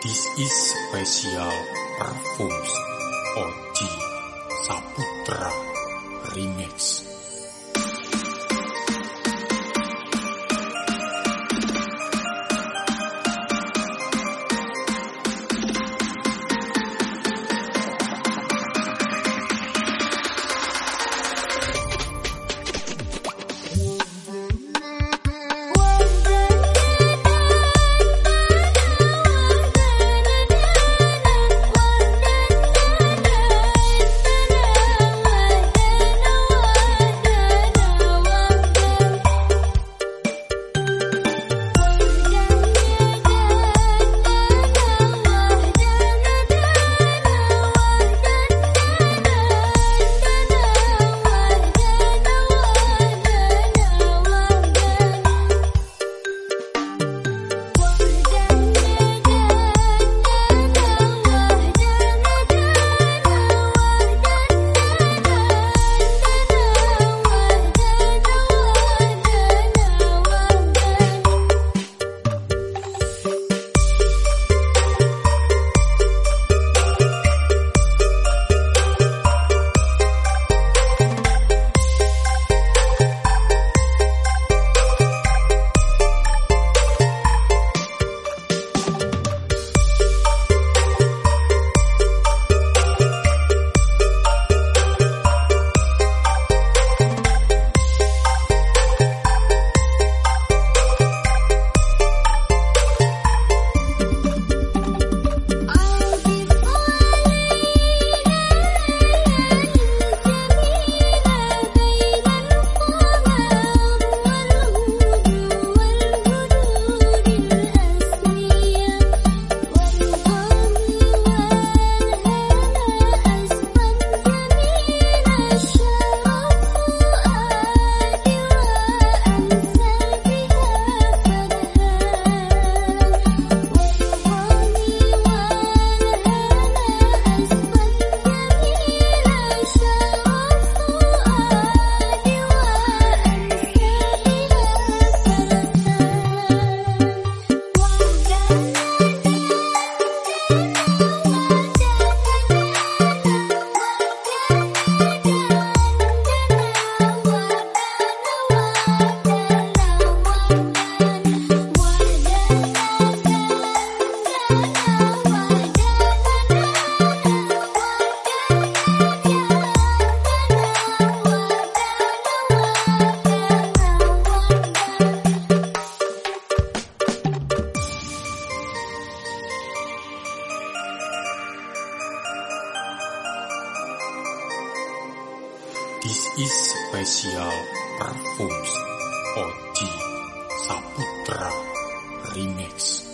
This is special perfumes Oji Saputra This is special perfumes Oji Saputra Remix.